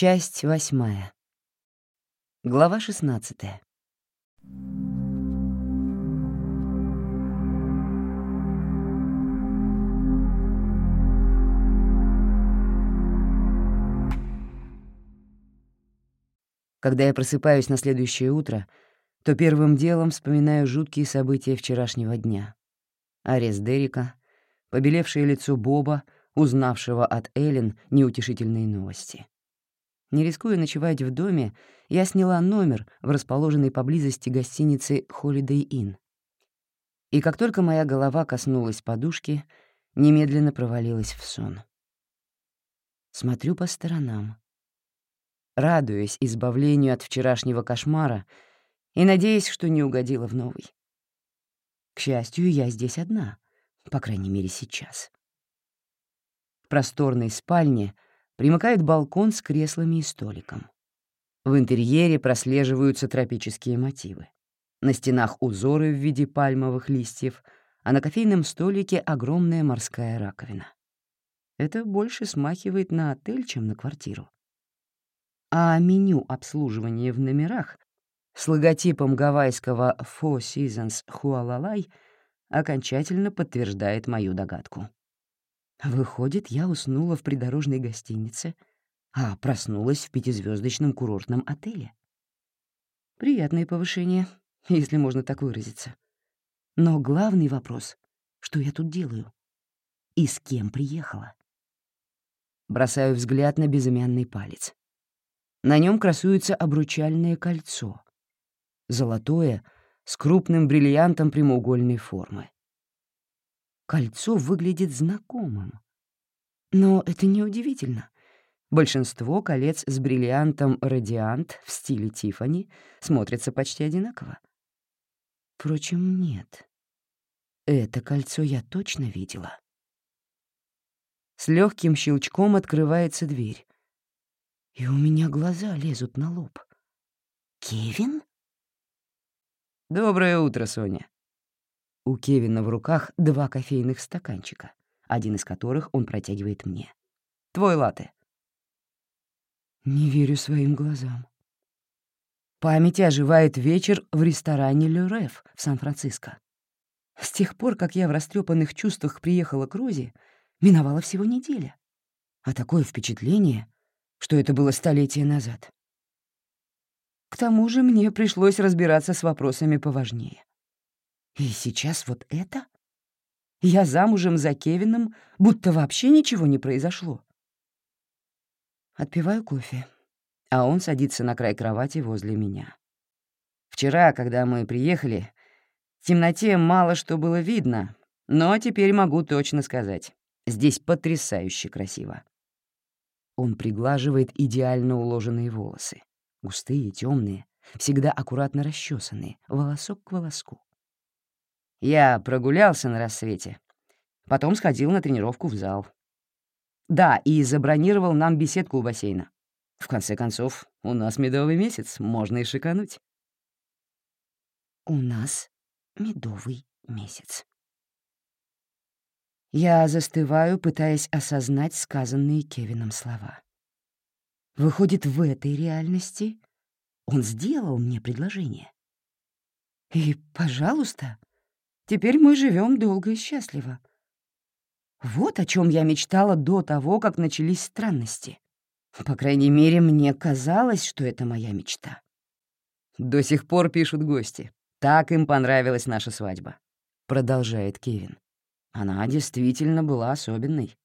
Часть восьмая. Глава шестнадцатая. Когда я просыпаюсь на следующее утро, то первым делом вспоминаю жуткие события вчерашнего дня. Арест Дерека, побелевшее лицо Боба, узнавшего от Эллен неутешительные новости. Не рискуя ночевать в доме, я сняла номер в расположенной поблизости гостинице Holiday Inn. И как только моя голова коснулась подушки, немедленно провалилась в сон. Смотрю по сторонам радуясь избавлению от вчерашнего кошмара и надеясь, что не угодила в новый. К счастью, я здесь одна, по крайней мере, сейчас. В просторной спальне примыкает балкон с креслами и столиком. В интерьере прослеживаются тропические мотивы. На стенах узоры в виде пальмовых листьев, а на кофейном столике огромная морская раковина. Это больше смахивает на отель, чем на квартиру а меню обслуживания в номерах с логотипом гавайского Four Seasons Hualalai окончательно подтверждает мою догадку. Выходит, я уснула в придорожной гостинице, а проснулась в пятизвездочном курортном отеле. Приятное повышение, если можно так выразиться. Но главный вопрос — что я тут делаю? И с кем приехала? Бросаю взгляд на безымянный палец. На нем красуется обручальное кольцо. Золотое, с крупным бриллиантом прямоугольной формы. Кольцо выглядит знакомым. Но это неудивительно. Большинство колец с бриллиантом «Радиант» в стиле Тиффани смотрятся почти одинаково. Впрочем, нет. Это кольцо я точно видела. С легким щелчком открывается дверь и у меня глаза лезут на лоб. «Кевин?» «Доброе утро, Соня». У Кевина в руках два кофейных стаканчика, один из которых он протягивает мне. «Твой латте». Не верю своим глазам. В памяти оживает вечер в ресторане «Люреф» в Сан-Франциско. С тех пор, как я в растрепанных чувствах приехала к Розе, миновала всего неделя. А такое впечатление, что это было столетия назад. К тому же мне пришлось разбираться с вопросами поважнее. И сейчас вот это? Я замужем за Кевином, будто вообще ничего не произошло. Отпиваю кофе, а он садится на край кровати возле меня. Вчера, когда мы приехали, в темноте мало что было видно, но теперь могу точно сказать. Здесь потрясающе красиво. Он приглаживает идеально уложенные волосы. Густые, темные, всегда аккуратно расчесанные, волосок к волоску. Я прогулялся на рассвете. Потом сходил на тренировку в зал. Да, и забронировал нам беседку у бассейна. В конце концов, у нас медовый месяц, можно и шикануть. У нас медовый месяц. Я застываю, пытаясь осознать сказанные Кевином слова. Выходит, в этой реальности он сделал мне предложение. И, пожалуйста, теперь мы живем долго и счастливо. Вот о чем я мечтала до того, как начались странности. По крайней мере, мне казалось, что это моя мечта. До сих пор пишут гости. Так им понравилась наша свадьба, — продолжает Кевин. Она действительно была особенной.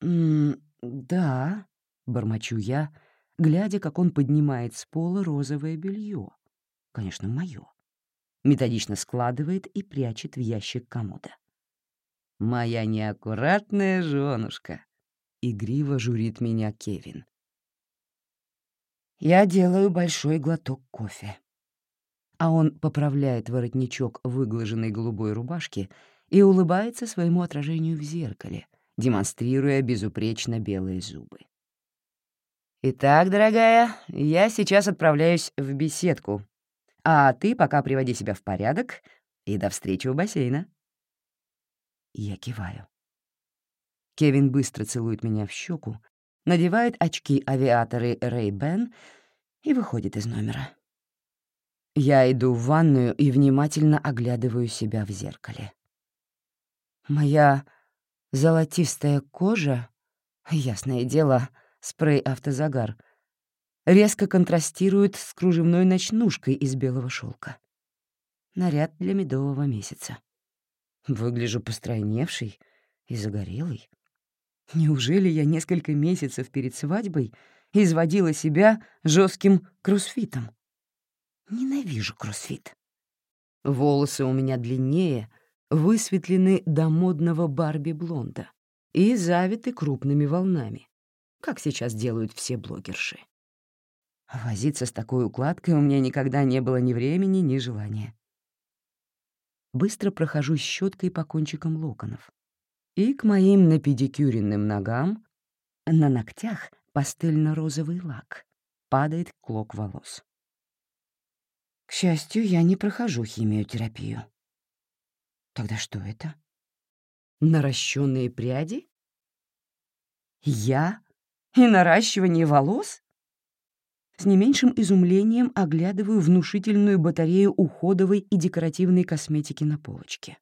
«М да», — бормочу я, глядя, как он поднимает с пола розовое белье, конечно, мое, методично складывает и прячет в ящик комода. «Моя неаккуратная женушка», — игриво журит меня Кевин. Я делаю большой глоток кофе. А он поправляет воротничок выглаженной голубой рубашки и улыбается своему отражению в зеркале, демонстрируя безупречно белые зубы. «Итак, дорогая, я сейчас отправляюсь в беседку, а ты пока приводи себя в порядок и до встречи у бассейна». Я киваю. Кевин быстро целует меня в щеку, надевает очки-авиаторы Ray-Ban и выходит из номера. Я иду в ванную и внимательно оглядываю себя в зеркале. Моя золотистая кожа, ясное дело, спрей-автозагар, резко контрастирует с кружевной ночнушкой из белого шелка. Наряд для медового месяца. Выгляжу постройневший и загорелый. Неужели я несколько месяцев перед свадьбой изводила себя жестким кроссфитом? Ненавижу кроссфит. Волосы у меня длиннее, высветлены до модного Барби-блонда и завиты крупными волнами, как сейчас делают все блогерши. Возиться с такой укладкой у меня никогда не было ни времени, ни желания. Быстро прохожусь щеткой по кончикам локонов. И к моим напедикюренным ногам на ногтях пастельно-розовый лак. Падает клок волос. К счастью, я не прохожу химиотерапию. Тогда что это? Наращенные пряди? Я? И наращивание волос? С не меньшим изумлением оглядываю внушительную батарею уходовой и декоративной косметики на полочке.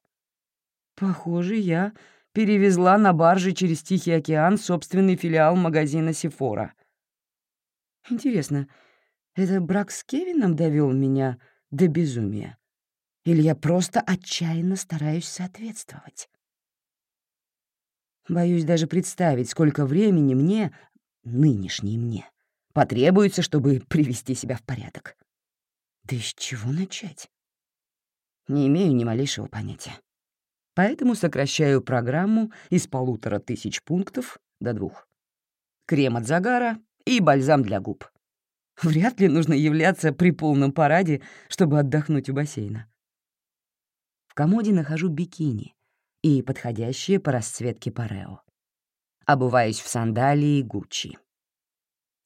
Похоже, я перевезла на барже через Тихий океан собственный филиал магазина «Сефора». Интересно, это брак с Кевином довел меня до безумия? Или я просто отчаянно стараюсь соответствовать? Боюсь даже представить, сколько времени мне, нынешней мне, потребуется, чтобы привести себя в порядок. Да из чего начать? Не имею ни малейшего понятия поэтому сокращаю программу из полутора тысяч пунктов до двух. Крем от загара и бальзам для губ. Вряд ли нужно являться при полном параде, чтобы отдохнуть у бассейна. В комоде нахожу бикини и подходящие по расцветке парео. Обуваюсь в сандалии Гуччи.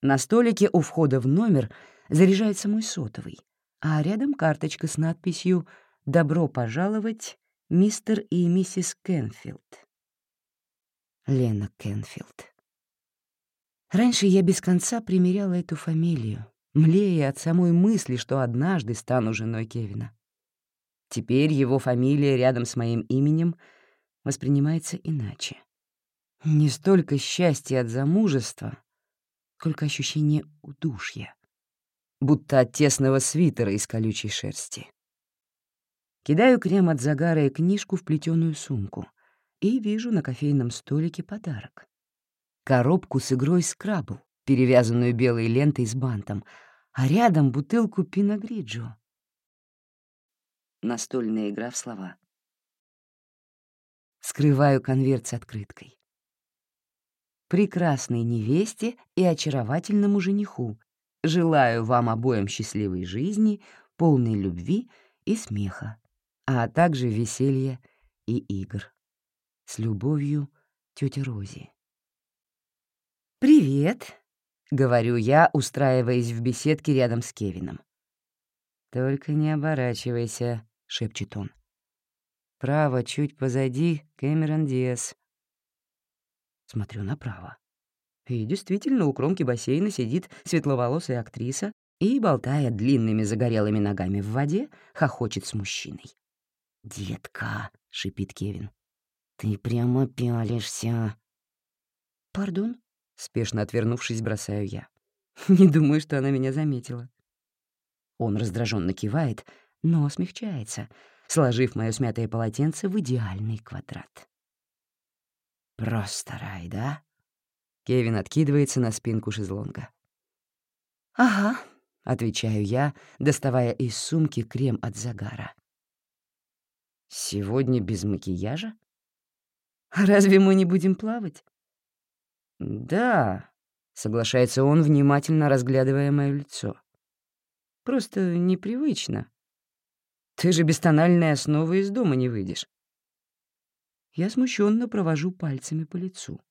На столике у входа в номер заряжается мой сотовый, а рядом карточка с надписью «Добро пожаловать мистер и миссис Кенфилд. Лена Кенфилд. Раньше я без конца примеряла эту фамилию, млея от самой мысли, что однажды стану женой Кевина. Теперь его фамилия рядом с моим именем воспринимается иначе. Не столько счастье от замужества, сколько ощущение удушья, будто от тесного свитера из колючей шерсти. Кидаю крем от загара и книжку в плетеную сумку и вижу на кофейном столике подарок. Коробку с игрой скрабл, перевязанную белой лентой с бантом, а рядом бутылку пиногриджо. Настольная игра в слова. Скрываю конверт с открыткой. Прекрасной невесте и очаровательному жениху желаю вам обоим счастливой жизни, полной любви и смеха а также веселья и игр. С любовью, тетя Рози. «Привет», — говорю я, устраиваясь в беседке рядом с Кевином. «Только не оборачивайся», — шепчет он. «Право, чуть позади, Кэмерон Диас». Смотрю направо. И действительно, у кромки бассейна сидит светловолосая актриса и, болтая длинными загорелыми ногами в воде, хохочет с мужчиной. «Детка», — шипит Кевин, — «ты прямо пялишься». «Пардон?» — спешно отвернувшись, бросаю я. Не думаю, что она меня заметила. Он раздраженно кивает, но смягчается, сложив мое смятое полотенце в идеальный квадрат. «Просто рай, да?» Кевин откидывается на спинку шезлонга. «Ага», — отвечаю я, доставая из сумки крем от загара. Сегодня без макияжа? Разве мы не будем плавать? Да, соглашается он, внимательно разглядывая мое лицо. Просто непривычно. Ты же без тональной основы из дома не выйдешь. Я смущенно провожу пальцами по лицу.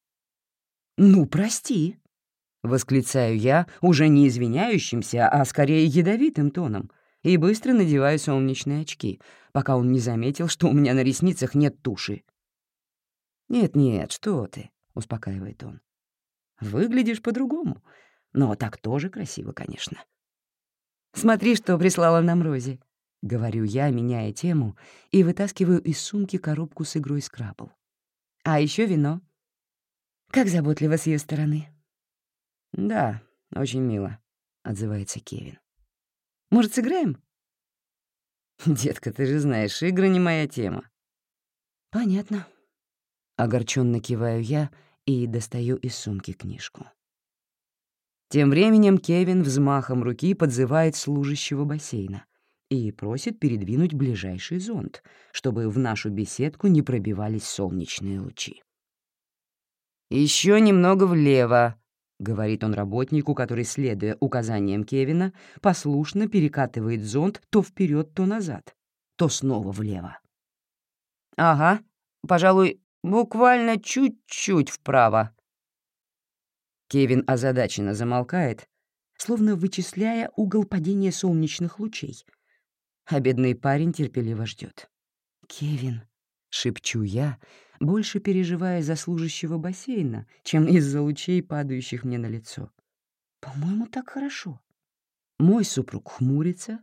«Ну, прости», — восклицаю я, уже не извиняющимся, а скорее ядовитым тоном, и быстро надеваю солнечные очки, пока он не заметил, что у меня на ресницах нет туши. «Нет-нет, что ты», — успокаивает он. Выглядишь по-другому, но так тоже красиво, конечно. Смотри, что прислала нам Рози. — говорю я, меняя тему, и вытаскиваю из сумки коробку с игрой скрабл. «А еще вино. Как заботливо с ее стороны». «Да, очень мило», — отзывается Кевин. «Может, сыграем?» «Детка, ты же знаешь, игры не моя тема». «Понятно». Огорченно киваю я и достаю из сумки книжку. Тем временем Кевин взмахом руки подзывает служащего бассейна, и просит передвинуть ближайший зонт, чтобы в нашу беседку не пробивались солнечные лучи. Еще немного влево», — говорит он работнику, который, следуя указаниям Кевина, послушно перекатывает зонт то вперед, то назад, то снова влево. «Ага, пожалуй, буквально чуть-чуть вправо». Кевин озадаченно замолкает, словно вычисляя угол падения солнечных лучей — а бедный парень терпеливо ждет. «Кевин», — шепчу я, больше переживая за служащего бассейна, чем из-за лучей, падающих мне на лицо. «По-моему, так хорошо». Мой супруг хмурится,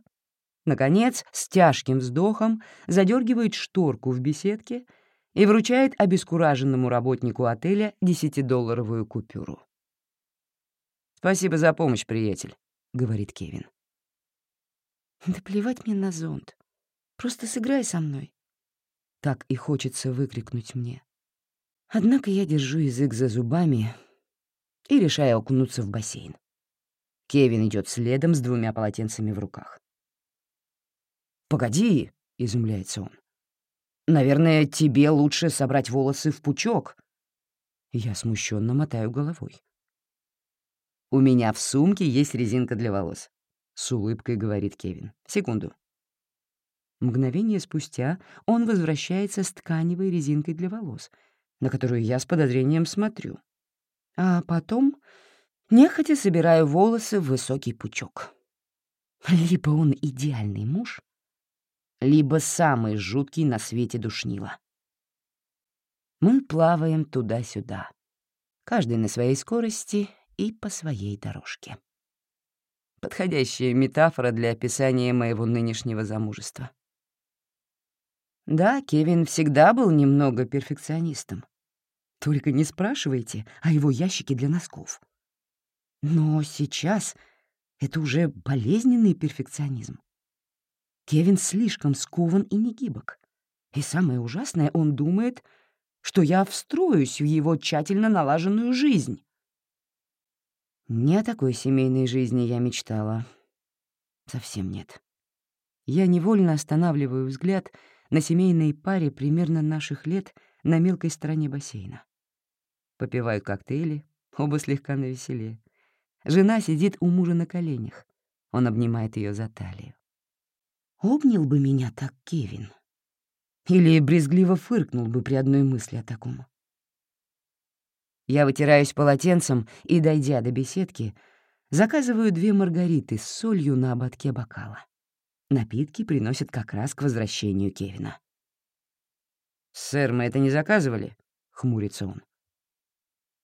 наконец, с тяжким вздохом задергивает шторку в беседке и вручает обескураженному работнику отеля десятидолларовую купюру. «Спасибо за помощь, приятель», — говорит Кевин. Да плевать мне на зонт. Просто сыграй со мной. Так и хочется выкрикнуть мне. Однако я держу язык за зубами и решаю окунуться в бассейн. Кевин идет следом с двумя полотенцами в руках. «Погоди», — изумляется он. «Наверное, тебе лучше собрать волосы в пучок». Я смущенно мотаю головой. «У меня в сумке есть резинка для волос. С улыбкой говорит Кевин. Секунду. Мгновение спустя он возвращается с тканевой резинкой для волос, на которую я с подозрением смотрю. А потом нехотя собираю волосы в высокий пучок. Либо он идеальный муж, либо самый жуткий на свете душнила. Мы плаваем туда-сюда, каждый на своей скорости и по своей дорожке. Подходящая метафора для описания моего нынешнего замужества. Да, Кевин всегда был немного перфекционистом. Только не спрашивайте о его ящике для носков. Но сейчас это уже болезненный перфекционизм. Кевин слишком скован и негибок. И самое ужасное, он думает, что я встроюсь в его тщательно налаженную жизнь. Не о такой семейной жизни я мечтала. Совсем нет. Я невольно останавливаю взгляд на семейной паре примерно наших лет на мелкой стороне бассейна. Попиваю коктейли, оба слегка навеселе. Жена сидит у мужа на коленях. Он обнимает ее за талию. Обнял бы меня так Кевин. Или брезгливо фыркнул бы при одной мысли о таком. Я вытираюсь полотенцем и, дойдя до беседки, заказываю две маргариты с солью на ободке бокала. Напитки приносят как раз к возвращению Кевина. «Сэр, мы это не заказывали?» — хмурится он.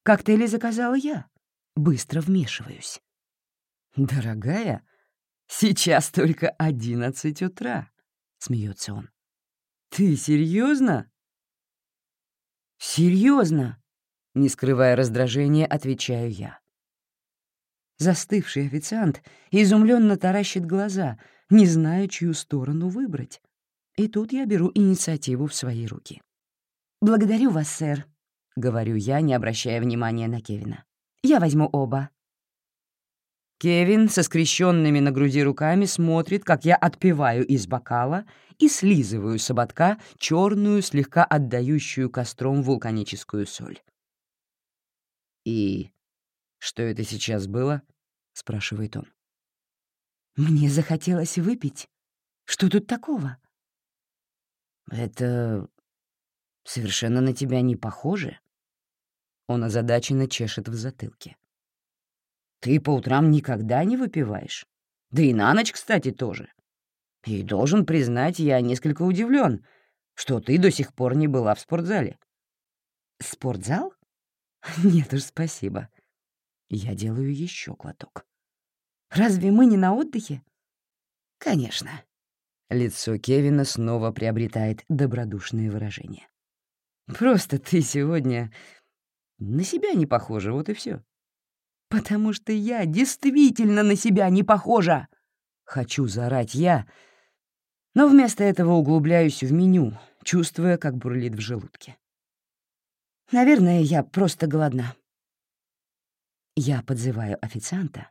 «Коктейли заказала я. Быстро вмешиваюсь». «Дорогая, сейчас только одиннадцать утра», — смеется он. «Ты серьезно? Серьезно? Не скрывая раздражения, отвечаю я. Застывший официант изумленно таращит глаза, не зная, чью сторону выбрать. И тут я беру инициативу в свои руки. «Благодарю вас, сэр», — говорю я, не обращая внимания на Кевина. «Я возьму оба». Кевин со скрещенными на груди руками смотрит, как я отпиваю из бокала и слизываю с ободка черную, слегка отдающую костром вулканическую соль. «И что это сейчас было?» — спрашивает он. «Мне захотелось выпить. Что тут такого?» «Это совершенно на тебя не похоже?» Он озадаченно чешет в затылке. «Ты по утрам никогда не выпиваешь. Да и на ночь, кстати, тоже. И должен признать, я несколько удивлен, что ты до сих пор не была в спортзале». «Спортзал?» Нет уж, спасибо. Я делаю еще глоток. «Разве мы не на отдыхе?» «Конечно». Лицо Кевина снова приобретает добродушное выражение. «Просто ты сегодня на себя не похожа, вот и все. «Потому что я действительно на себя не похожа!» Хочу заорать я, но вместо этого углубляюсь в меню, чувствуя, как бурлит в желудке. Наверное, я просто голодна. Я подзываю официанта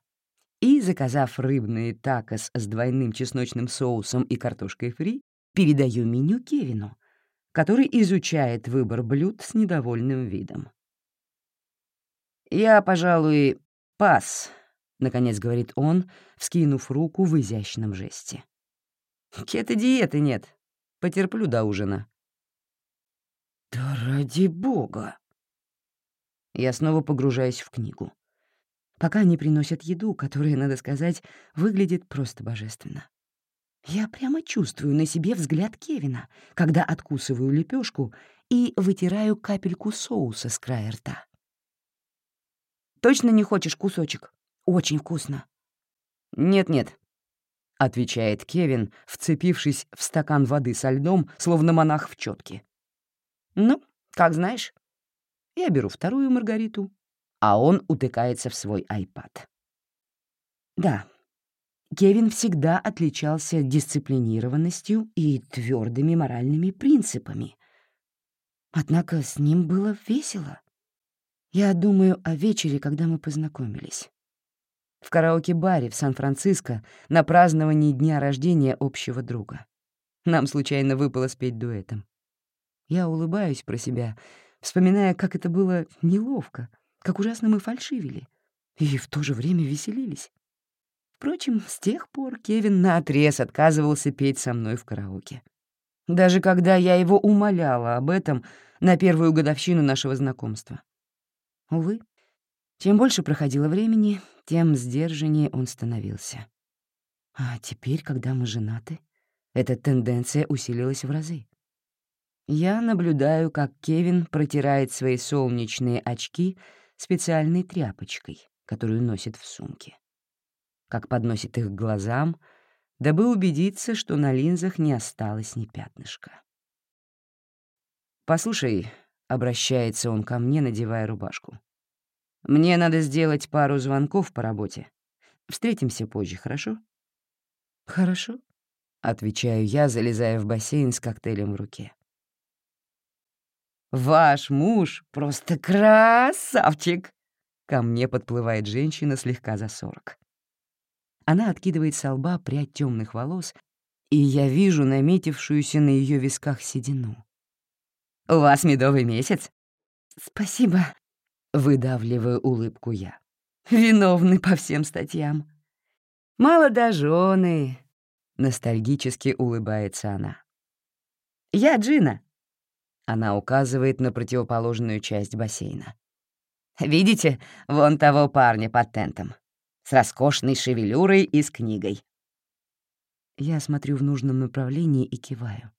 и, заказав рыбные такос с двойным чесночным соусом и картошкой фри, передаю меню Кевину, который изучает выбор блюд с недовольным видом. «Я, пожалуй, пас», — наконец говорит он, вскинув руку в изящном жесте. «Кето-диеты нет. Потерплю до ужина». «Да ради бога!» Я снова погружаюсь в книгу. Пока они приносят еду, которая, надо сказать, выглядит просто божественно. Я прямо чувствую на себе взгляд Кевина, когда откусываю лепешку и вытираю капельку соуса с края рта. Точно не хочешь кусочек? Очень вкусно». «Нет-нет», — отвечает Кевин, вцепившись в стакан воды со льдом, словно монах в чётке. «Ну, как знаешь. Я беру вторую Маргариту, а он утыкается в свой айпад». Да, Кевин всегда отличался дисциплинированностью и твердыми моральными принципами. Однако с ним было весело. Я думаю о вечере, когда мы познакомились. В караоке-баре в Сан-Франциско на праздновании дня рождения общего друга. Нам случайно выпало спеть дуэтом. Я улыбаюсь про себя, вспоминая, как это было неловко, как ужасно мы фальшивили и в то же время веселились. Впрочем, с тех пор Кевин наотрез отказывался петь со мной в караоке. Даже когда я его умоляла об этом на первую годовщину нашего знакомства. Увы, чем больше проходило времени, тем сдержаннее он становился. А теперь, когда мы женаты, эта тенденция усилилась в разы. Я наблюдаю, как Кевин протирает свои солнечные очки специальной тряпочкой, которую носит в сумке. Как подносит их к глазам, дабы убедиться, что на линзах не осталось ни пятнышка. «Послушай, Обращается он ко мне, надевая рубашку. «Мне надо сделать пару звонков по работе. Встретимся позже, хорошо?» «Хорошо», — отвечаю я, залезая в бассейн с коктейлем в руке. «Ваш муж просто красавчик!» Ко мне подплывает женщина слегка за сорок. Она откидывает со лба прядь темных волос, и я вижу наметившуюся на ее висках седину. У вас медовый месяц?» «Спасибо», — выдавливаю улыбку я. «Виновны по всем статьям». «Молодожёны», — ностальгически улыбается она. «Я Джина». Она указывает на противоположную часть бассейна. «Видите, вон того парня под тентом, с роскошной шевелюрой и с книгой». Я смотрю в нужном направлении и киваю.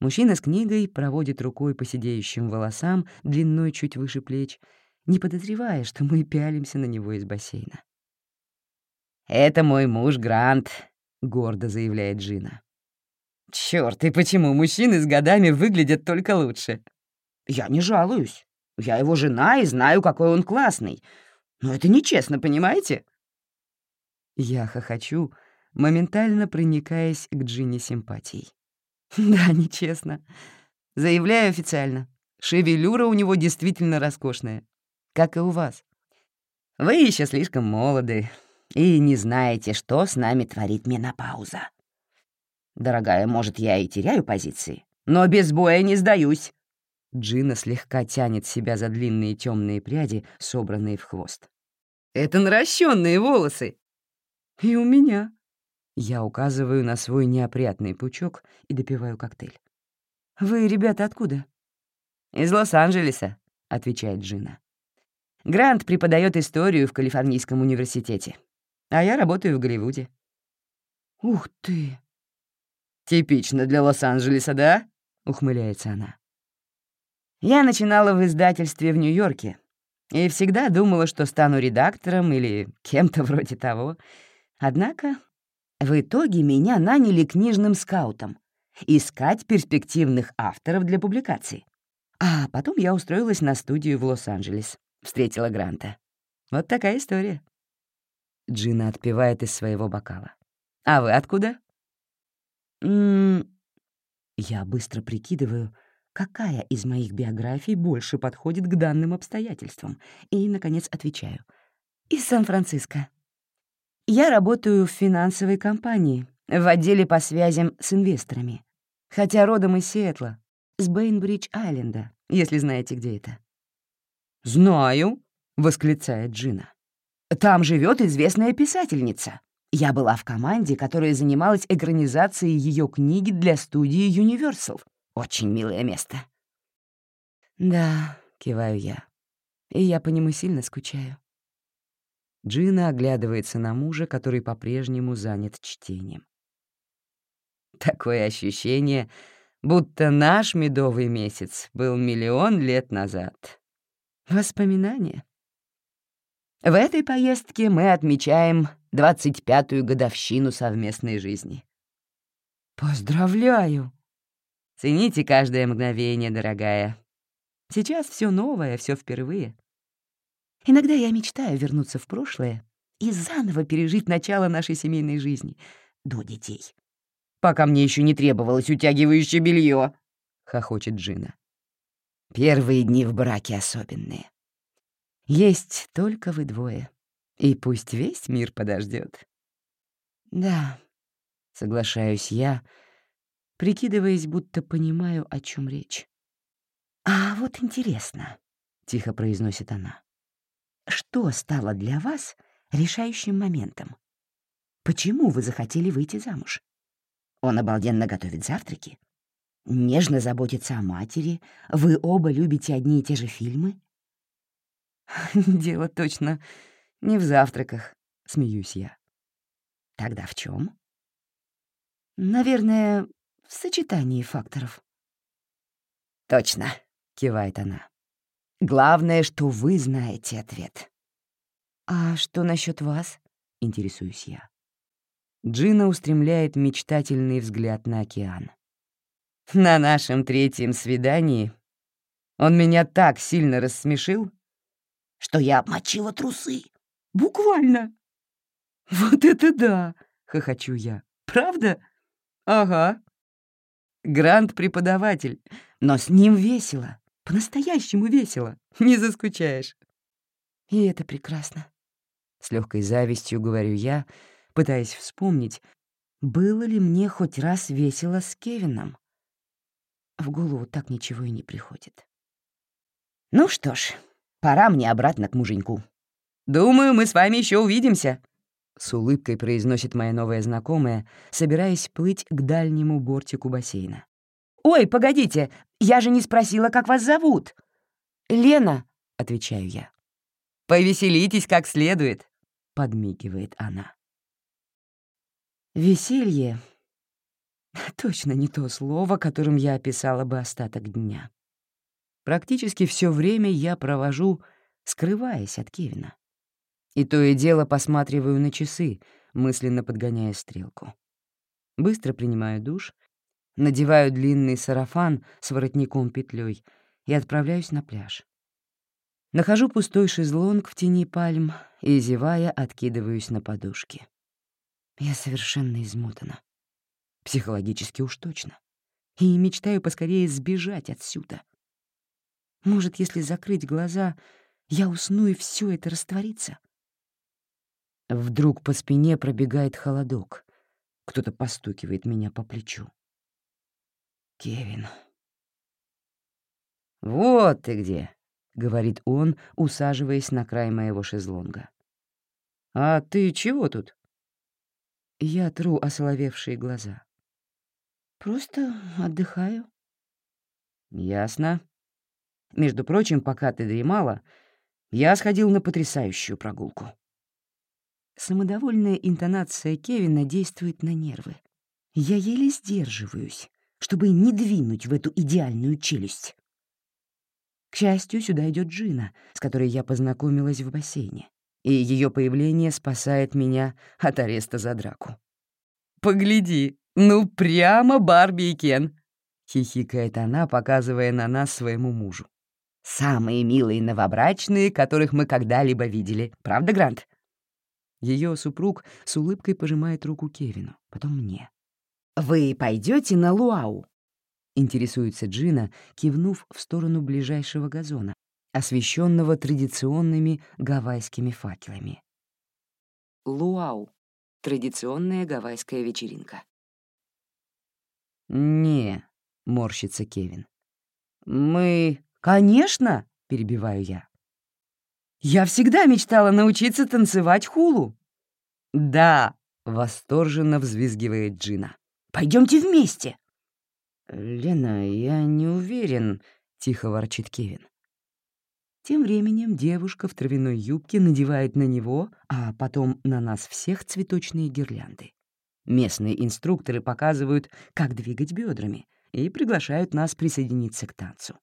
Мужчина с книгой проводит рукой по сидеющим волосам длиной чуть выше плеч, не подозревая, что мы пялимся на него из бассейна. «Это мой муж Грант», — гордо заявляет Джина. «Чёрт, и почему мужчины с годами выглядят только лучше?» «Я не жалуюсь. Я его жена и знаю, какой он классный. Но это нечестно, понимаете?» Я хохочу, моментально проникаясь к Джине симпатией. Да, нечестно. Заявляю официально. Шевелюра у него действительно роскошная. Как и у вас. Вы еще слишком молоды и не знаете, что с нами творит менопауза. Дорогая, может, я и теряю позиции, но без боя не сдаюсь. Джина слегка тянет себя за длинные темные пряди, собранные в хвост. «Это наращенные волосы!» «И у меня», я указываю на свой неопрятный пучок и допиваю коктейль. «Вы, ребята, откуда?» «Из Лос-Анджелеса», — отвечает Джина. «Грант преподает историю в Калифорнийском университете, а я работаю в Голливуде». «Ух ты!» «Типично для Лос-Анджелеса, да?» — ухмыляется она. «Я начинала в издательстве в Нью-Йорке, И всегда думала, что стану редактором или кем-то вроде того. Однако в итоге меня наняли книжным скаутом искать перспективных авторов для публикаций. А потом я устроилась на студию в Лос-Анджелес, встретила Гранта. Вот такая история. Джина отпивает из своего бокала. «А вы откуда?» Я быстро прикидываю, какая из моих биографий больше подходит к данным обстоятельствам, и, наконец, отвечаю. «Из Сан-Франциско. Я работаю в финансовой компании, в отделе по связям с инвесторами, хотя родом из Сиэтла, с Бейнбридж-Айленда, если знаете, где это». «Знаю», — восклицает Джина. Там живет известная писательница. Я была в команде, которая занималась экранизацией ее книги для студии Universal. Очень милое место. «Да», — киваю я, — «и я по нему сильно скучаю». Джина оглядывается на мужа, который по-прежнему занят чтением. Такое ощущение, будто наш медовый месяц был миллион лет назад. Воспоминания. В этой поездке мы отмечаем 25-ю годовщину совместной жизни. Поздравляю! Цените каждое мгновение, дорогая. Сейчас все новое, все впервые. Иногда я мечтаю вернуться в прошлое и заново пережить начало нашей семейной жизни до детей. Пока мне еще не требовалось утягивающее белье, хохочет Джина. Первые дни в браке особенные. Есть только вы двое. И пусть весь мир подождет. Да, соглашаюсь я, прикидываясь, будто понимаю, о чем речь. А вот интересно, тихо произносит она. Что стало для вас решающим моментом? Почему вы захотели выйти замуж? Он обалденно готовит завтраки, нежно заботится о матери, вы оба любите одни и те же фильмы, Дело точно не в завтраках, смеюсь я. Тогда в чем? Наверное, в сочетании факторов. Точно, кивает она. Главное, что вы знаете ответ. А что насчет вас? Интересуюсь я. Джина устремляет мечтательный взгляд на океан. На нашем третьем свидании он меня так сильно рассмешил, что я обмочила трусы. Буквально. Вот это да, хохочу я. Правда? Ага. Грант преподаватель, но с ним весело. По-настоящему весело. Не заскучаешь. И это прекрасно. С легкой завистью говорю я, пытаясь вспомнить, было ли мне хоть раз весело с Кевином. В голову так ничего и не приходит. Ну что ж, Пора мне обратно к муженьку. «Думаю, мы с вами еще увидимся», — с улыбкой произносит моя новая знакомая, собираясь плыть к дальнему бортику бассейна. «Ой, погодите, я же не спросила, как вас зовут». «Лена», — отвечаю я. «Повеселитесь как следует», — подмигивает она. Веселье — точно не то слово, которым я описала бы остаток дня. Практически все время я провожу, скрываясь от Кевина. И то и дело посматриваю на часы, мысленно подгоняя стрелку. Быстро принимаю душ, надеваю длинный сарафан с воротником петлей и отправляюсь на пляж. Нахожу пустой шезлонг в тени пальм и, зевая, откидываюсь на подушки. Я совершенно измотана. Психологически уж точно. И мечтаю поскорее сбежать отсюда. Может, если закрыть глаза, я усну и все это растворится? Вдруг по спине пробегает холодок. Кто-то постукивает меня по плечу. Кевин. «Вот ты где», — говорит он, усаживаясь на край моего шезлонга. «А ты чего тут?» Я тру осоловевшие глаза. «Просто отдыхаю». «Ясно. Между прочим, пока ты дремала, я сходил на потрясающую прогулку. Самодовольная интонация Кевина действует на нервы. Я еле сдерживаюсь, чтобы не двинуть в эту идеальную челюсть. К счастью, сюда идет Джина, с которой я познакомилась в бассейне, и ее появление спасает меня от ареста за драку. «Погляди, ну прямо Барби и Кен!» — хихикает она, показывая на нас своему мужу. «Самые милые новобрачные, которых мы когда-либо видели. Правда, Грант?» Ее супруг с улыбкой пожимает руку Кевину, потом мне. «Вы пойдете на Луау?» — интересуется Джина, кивнув в сторону ближайшего газона, освещенного традиционными гавайскими факелами. Луау — традиционная гавайская вечеринка. «Не», — морщится Кевин. «Мы...» «Конечно!» — перебиваю я. «Я всегда мечтала научиться танцевать хулу». «Да!» — восторженно взвизгивает Джина. Пойдемте вместе!» «Лена, я не уверен», — тихо ворчит Кевин. Тем временем девушка в травяной юбке надевает на него, а потом на нас всех цветочные гирлянды. Местные инструкторы показывают, как двигать бедрами, и приглашают нас присоединиться к танцу.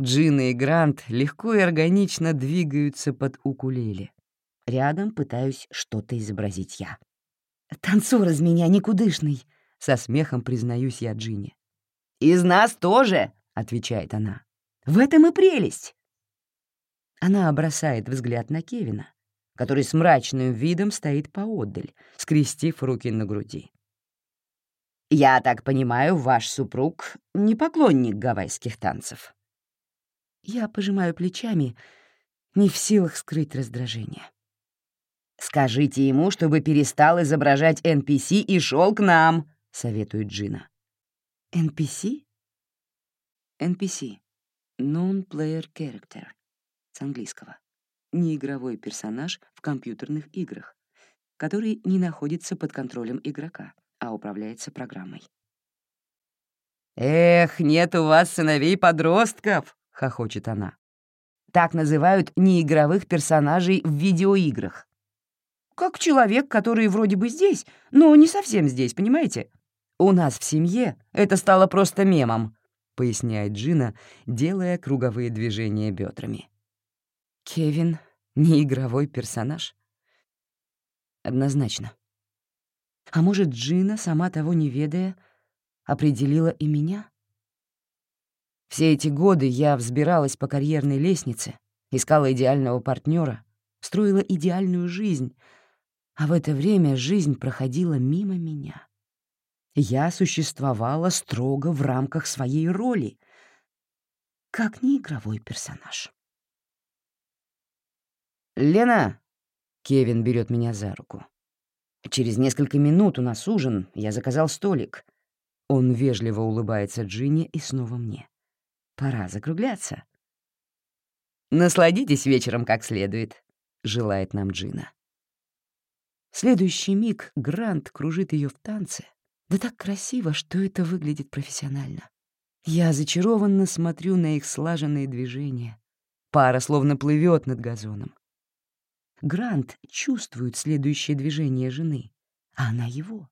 Джина и Грант легко и органично двигаются под укулеле. Рядом пытаюсь что-то изобразить я. «Танцор из меня никудышный», — со смехом признаюсь я Джинни. «Из нас тоже», — отвечает она. «В этом и прелесть». Она бросает взгляд на Кевина, который с мрачным видом стоит поотдаль, скрестив руки на груди. «Я так понимаю, ваш супруг не поклонник гавайских танцев?» Я пожимаю плечами, не в силах скрыть раздражение. «Скажите ему, чтобы перестал изображать NPC и шел к нам», — советует Джина. NPC? NPC — Non-Player Character с английского. Неигровой персонаж в компьютерных играх, который не находится под контролем игрока, а управляется программой. «Эх, нет у вас сыновей-подростков!» — хохочет она. «Так называют неигровых персонажей в видеоиграх. Как человек, который вроде бы здесь, но не совсем здесь, понимаете? У нас в семье это стало просто мемом», — поясняет Джина, делая круговые движения бедрами. Кевин — неигровой персонаж? Однозначно. А может, Джина, сама того не ведая, определила и меня? Все эти годы я взбиралась по карьерной лестнице, искала идеального партнера, строила идеальную жизнь, а в это время жизнь проходила мимо меня. Я существовала строго в рамках своей роли, как неигровой персонаж. «Лена!» — Кевин берет меня за руку. «Через несколько минут у нас ужин, я заказал столик». Он вежливо улыбается Джинни и снова мне. «Пора закругляться». «Насладитесь вечером как следует», — желает нам Джина. В следующий миг Грант кружит ее в танце. Да так красиво, что это выглядит профессионально. Я зачарованно смотрю на их слаженные движения. Пара словно плывет над газоном. Грант чувствует следующее движение жены, а она его.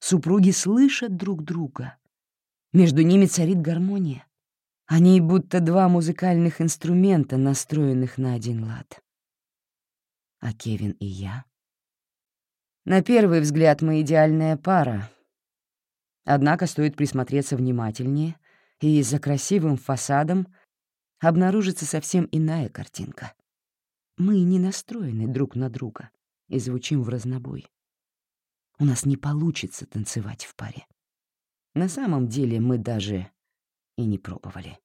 Супруги слышат друг друга. Между ними царит гармония. Они будто два музыкальных инструмента, настроенных на один лад. А Кевин и я? На первый взгляд мы идеальная пара. Однако стоит присмотреться внимательнее, и за красивым фасадом обнаружится совсем иная картинка. Мы не настроены друг на друга и звучим в разнобой. У нас не получится танцевать в паре. На самом деле мы даже и не пробовали.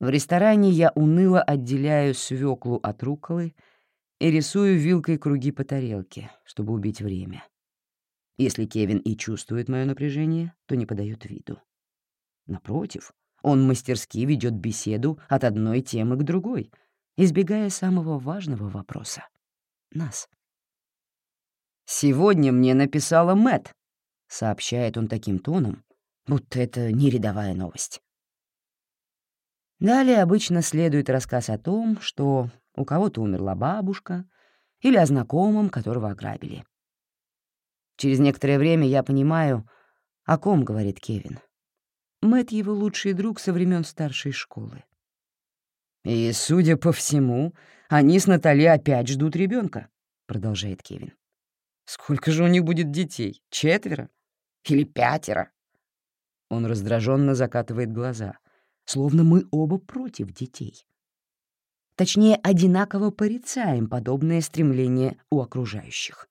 В ресторане я уныло отделяю свеклу от руколы и рисую вилкой круги по тарелке, чтобы убить время. Если Кевин и чувствует мое напряжение, то не подает виду. Напротив, он мастерски ведет беседу от одной темы к другой — избегая самого важного вопроса — нас. «Сегодня мне написала Мэт, сообщает он таким тоном, будто это не рядовая новость. Далее обычно следует рассказ о том, что у кого-то умерла бабушка или о знакомом, которого ограбили. Через некоторое время я понимаю, о ком говорит Кевин. Мэт его лучший друг со времен старшей школы. «И, судя по всему, они с Натали опять ждут ребенка, продолжает Кевин. «Сколько же у них будет детей? Четверо? Или пятеро?» Он раздраженно закатывает глаза, словно мы оба против детей. Точнее, одинаково порицаем подобное стремление у окружающих.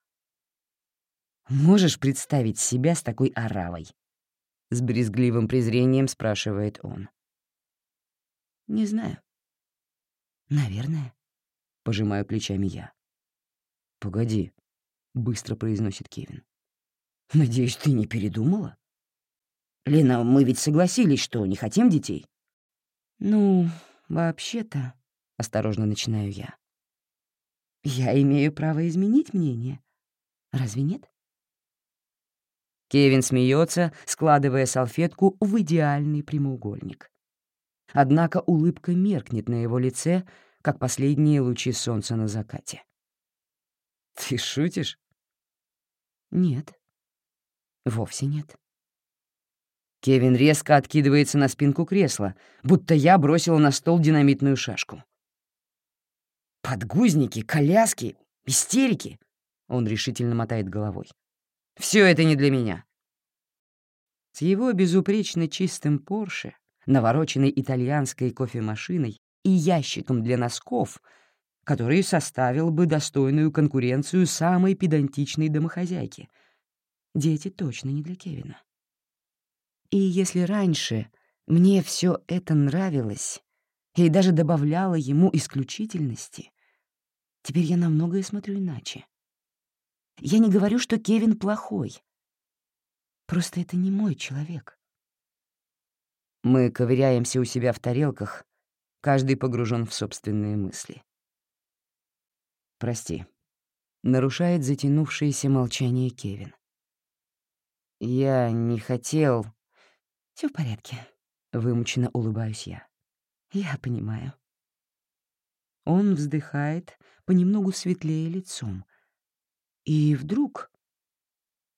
«Можешь представить себя с такой оравой?» — с брезгливым презрением спрашивает он. «Не знаю. Наверное», — пожимаю плечами я. «Погоди», — быстро произносит Кевин. «Надеюсь, ты не передумала? Лена, мы ведь согласились, что не хотим детей?» «Ну, вообще-то», — осторожно начинаю я. «Я имею право изменить мнение. Разве нет?» Кевин смеется, складывая салфетку в идеальный прямоугольник. Однако улыбка меркнет на его лице, как последние лучи солнца на закате. «Ты шутишь?» «Нет. Вовсе нет». Кевин резко откидывается на спинку кресла, будто я бросила на стол динамитную шашку. «Подгузники, коляски, истерики!» Он решительно мотает головой. Все это не для меня. С его безупречно чистым Порше, навороченной итальянской кофемашиной и ящиком для носков, который составил бы достойную конкуренцию самой педантичной домохозяйки. Дети точно не для Кевина. И если раньше мне все это нравилось и даже добавляло ему исключительности, теперь я на многое смотрю иначе. Я не говорю, что Кевин плохой. Просто это не мой человек. Мы ковыряемся у себя в тарелках, каждый погружен в собственные мысли. «Прости», — нарушает затянувшееся молчание Кевин. «Я не хотел...» Все в порядке», — вымученно улыбаюсь я. «Я понимаю». Он вздыхает, понемногу светлее лицом, и вдруг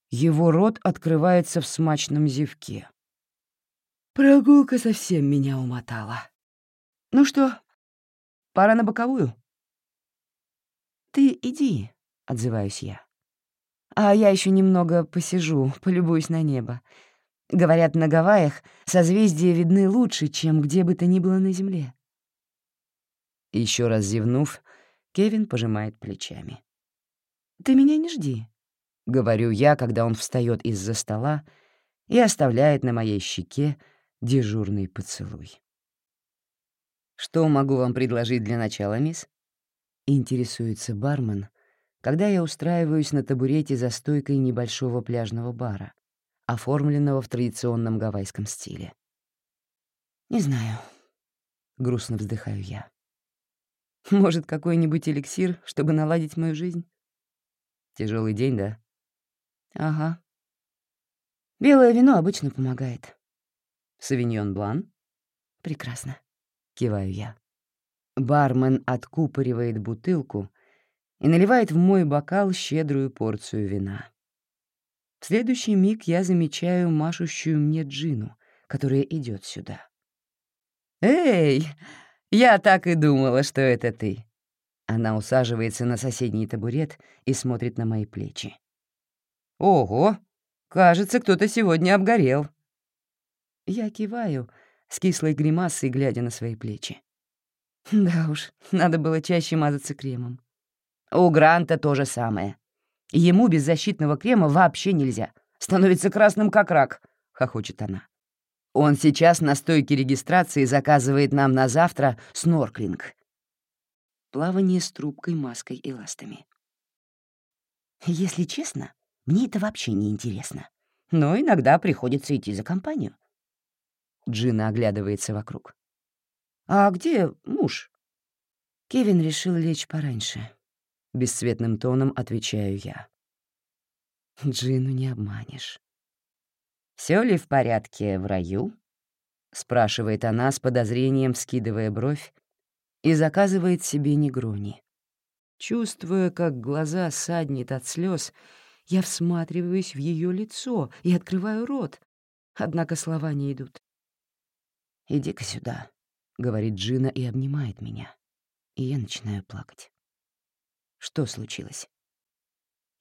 его рот открывается в смачном зевке. Прогулка совсем меня умотала. Ну что, пора на боковую? Ты иди, отзываюсь я. А я еще немного посижу, полюбуюсь на небо. Говорят, на Гавайях созвездия видны лучше, чем где бы то ни было на Земле. Еще раз зевнув, Кевин пожимает плечами. «Ты меня не жди», — говорю я, когда он встает из-за стола и оставляет на моей щеке дежурный поцелуй. «Что могу вам предложить для начала, мисс?» — интересуется бармен, когда я устраиваюсь на табурете за стойкой небольшого пляжного бара, оформленного в традиционном гавайском стиле. «Не знаю», — грустно вздыхаю я. «Может, какой-нибудь эликсир, чтобы наладить мою жизнь?» Тяжелый день, да? Ага. Белое вино обычно помогает. Савиньон Блан? Прекрасно. Киваю я. Бармен откупоривает бутылку и наливает в мой бокал щедрую порцию вина. Следующий миг я замечаю машущую мне Джину, которая идет сюда. «Эй, я так и думала, что это ты. Она усаживается на соседний табурет и смотрит на мои плечи. «Ого! Кажется, кто-то сегодня обгорел». Я киваю, с кислой гримасой, глядя на свои плечи. Да уж, надо было чаще мазаться кремом. У Гранта то же самое. Ему без защитного крема вообще нельзя. Становится красным как рак, — хохочет она. Он сейчас на стойке регистрации заказывает нам на завтра снорклинг плавание с трубкой, маской и ластами. Если честно, мне это вообще не интересно. Но иногда приходится идти за компанию. Джина оглядывается вокруг. «А где муж?» Кевин решил лечь пораньше. Бесцветным тоном отвечаю я. Джину не обманешь. Все ли в порядке в раю?» — спрашивает она с подозрением, скидывая бровь и заказывает себе негрони. Чувствуя, как глаза саднет от слез, я всматриваюсь в ее лицо и открываю рот, однако слова не идут. «Иди-ка сюда», — говорит Джина и обнимает меня. И я начинаю плакать. Что случилось?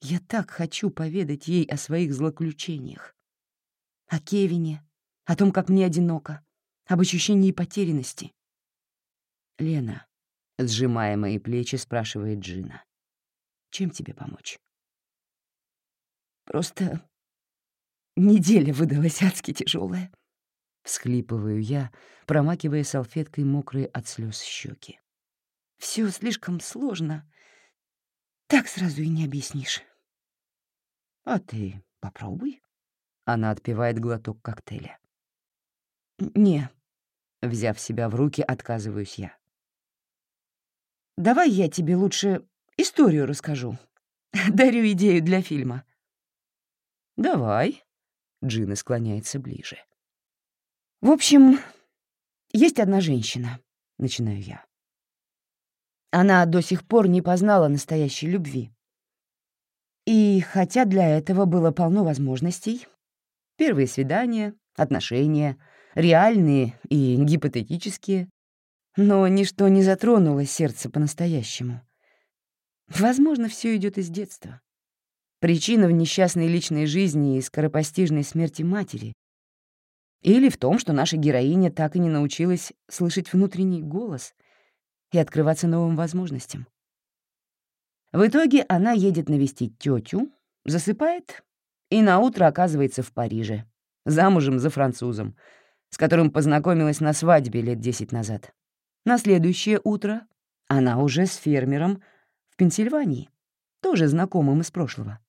Я так хочу поведать ей о своих злоключениях. О Кевине, о том, как мне одиноко, об ощущении потерянности. «Лена», — сжимая мои плечи, спрашивает Джина, «чем тебе помочь?» «Просто неделя выдалась адски тяжелая. Всхлипываю я, промакивая салфеткой мокрые от слез щеки. Все слишком сложно. Так сразу и не объяснишь. А ты попробуй. Она отпивает глоток коктейля. Не, взяв себя в руки, отказываюсь я. Давай я тебе лучше историю расскажу. Дарю идею для фильма. Давай. Джина склоняется ближе. В общем, есть одна женщина, начинаю я. Она до сих пор не познала настоящей любви. И хотя для этого было полно возможностей, первые свидания, отношения, реальные и гипотетические, но ничто не затронуло сердце по-настоящему. Возможно, все идет из детства. Причина в несчастной личной жизни и скоропостижной смерти матери, или в том, что наша героиня так и не научилась слышать внутренний голос и открываться новым возможностям. В итоге она едет навестить тетю, засыпает и наутро оказывается в Париже, замужем за французом, с которым познакомилась на свадьбе лет десять назад. На следующее утро она уже с фермером в Пенсильвании, тоже знакомым из прошлого.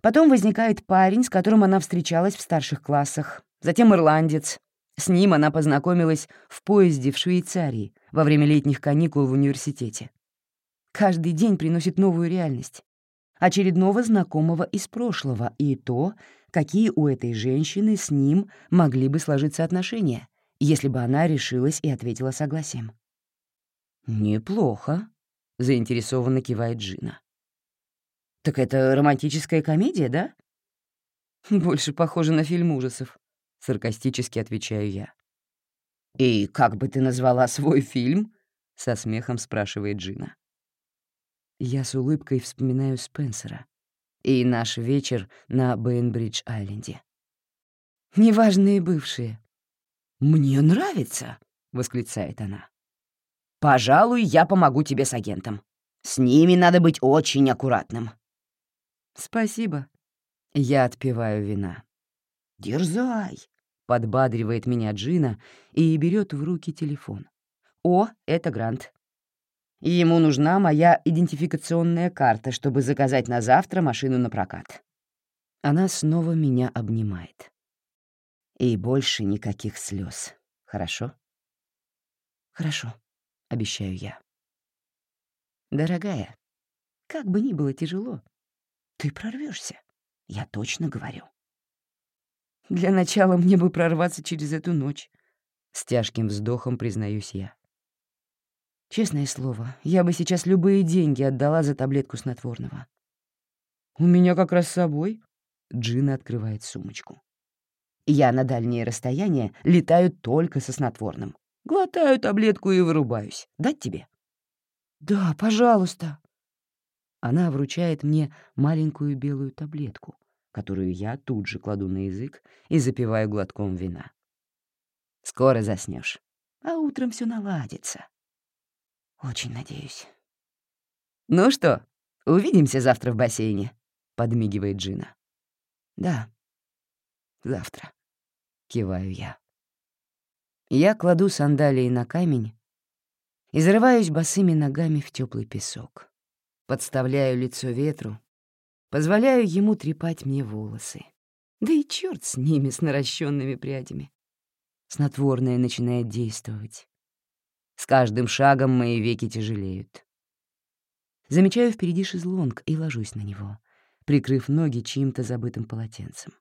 Потом возникает парень, с которым она встречалась в старших классах, затем ирландец. С ним она познакомилась в поезде в Швейцарии во время летних каникул в университете. Каждый день приносит новую реальность. Очередного знакомого из прошлого и то, какие у этой женщины с ним могли бы сложиться отношения, если бы она решилась и ответила согласием. «Неплохо», — заинтересованно кивает Джина. «Так это романтическая комедия, да?» «Больше похоже на фильм ужасов», — саркастически отвечаю я. «И как бы ты назвала свой фильм?» — со смехом спрашивает Джина. Я с улыбкой вспоминаю Спенсера и наш вечер на Бейнбридж-Айленде. «Неважные бывшие». «Мне нравится», — восклицает она. «Пожалуй, я помогу тебе с агентом. С ними надо быть очень аккуратным». «Спасибо». Я отпиваю вина. «Дерзай!» — подбадривает меня Джина и берет в руки телефон. «О, это Грант. Ему нужна моя идентификационная карта, чтобы заказать на завтра машину на прокат». Она снова меня обнимает. И больше никаких слез. Хорошо? Хорошо, обещаю я. Дорогая, как бы ни было тяжело, ты прорвешься. Я точно говорю. Для начала мне бы прорваться через эту ночь. С тяжким вздохом признаюсь я. Честное слово, я бы сейчас любые деньги отдала за таблетку снотворного. «У меня как раз с собой». Джина открывает сумочку. Я на дальние расстояния летаю только со снотворным. Глотаю таблетку и вырубаюсь. Дать тебе? «Да, пожалуйста». Она вручает мне маленькую белую таблетку, которую я тут же кладу на язык и запиваю глотком вина. Скоро заснешь, а утром все наладится. Очень надеюсь. «Ну что, увидимся завтра в бассейне?» — подмигивает Джина. «Да, завтра», — киваю я. Я кладу сандалии на камень и зарываюсь босыми ногами в теплый песок. Подставляю лицо ветру Позволяю ему трепать мне волосы. Да и черт с ними, с наращенными прядями. Снотворное начинает действовать. С каждым шагом мои веки тяжелеют. Замечаю впереди шезлонг и ложусь на него, прикрыв ноги чьим-то забытым полотенцем.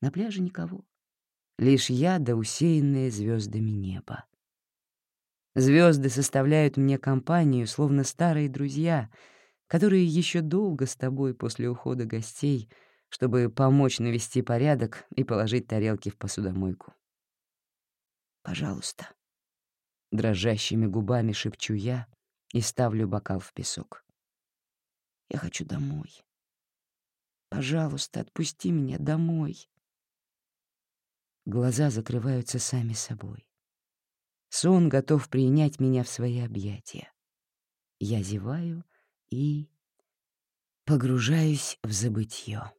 На пляже никого. Лишь я да усеянное звездами небо. Звезды составляют мне компанию, словно старые друзья — которые еще долго с тобой после ухода гостей, чтобы помочь навести порядок и положить тарелки в посудомойку. Пожалуйста, Дрожащими губами шепчу я и ставлю бокал в песок. Я хочу домой. Пожалуйста, отпусти меня домой. Глаза закрываются сами собой. Сон готов принять меня в свои объятия. Я зеваю и погружаюсь в забытье.